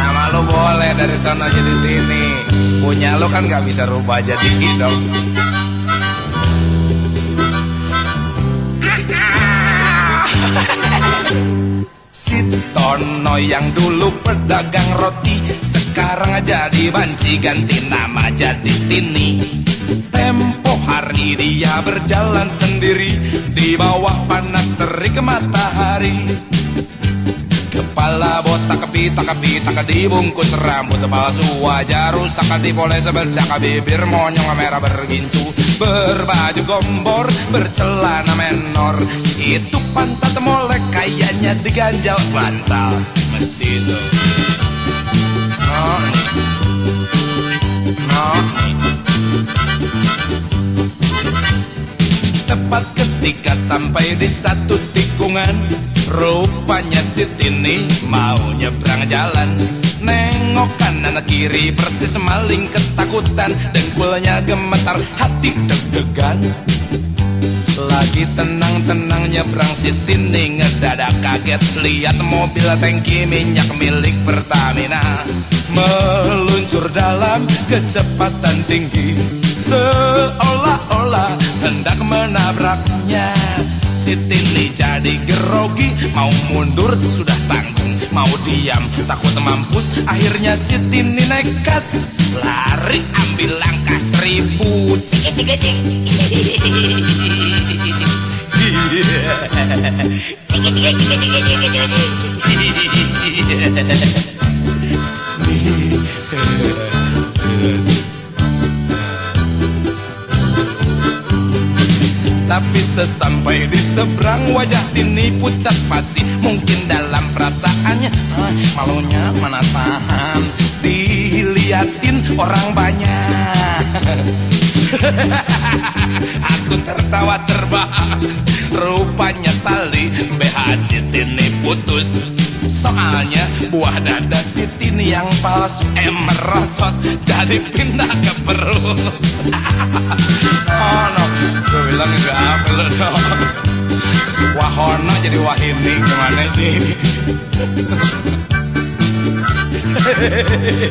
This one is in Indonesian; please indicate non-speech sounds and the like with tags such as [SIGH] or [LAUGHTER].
Nama lo boleh dari tanah jadi tini. Punya lo kan gak bisa rubah jadi dong Si Tono yang dulu pedagang roti Sekarang jadi banci ganti nama jadi Tini. Tempo hari dia berjalan sendiri Di bawah panas terik matahari Kepala botak kepitak kepitak dibungkus rambut palsu wajah rusak dipoles bedak bibir monyong merah bergincu. Berbaju gombor bercelana menor itu pantat molek kayaknya diganjal bantal. Mesti itu. No no tepat ketika sampai di satu tikungan Rupanya si Tini mau nyebrang jalan. Nengok kanan kiri persis maling ketakutan. Dengkulnya gemetar hati deg-degan. Lagi tenang-tenang nyebrang si Tini Ngedadak kaget. Lihat mobil tangki minyak milik Pertamina. Meluncur dalam kecepatan tinggi. Seolah-olah hendak menabraknya Siti ini jadi gerogi Mau mundur sudah tanggung. Mau diam takut mampus. Akhirnya Siti ini nekat. Lari ambil langkah seribu. Ciki Tapi sesampai di seberang wajah Tini pucat pasti Mungkin dalam perasaannya. Malunya mana tahan? Diliatin orang banyak. [LAUGHS] Aku tertawa terbahak. Rupanya tali BH Tini putus. Soalnya buah dada Tini yang palsu. Eh merosot. Jadi pindah ke perut. [LAUGHS] Oh no bilang juga apel dong [LAUGHS] Wahono jadi wahini gimana sih? [LAUGHS] Hehehehe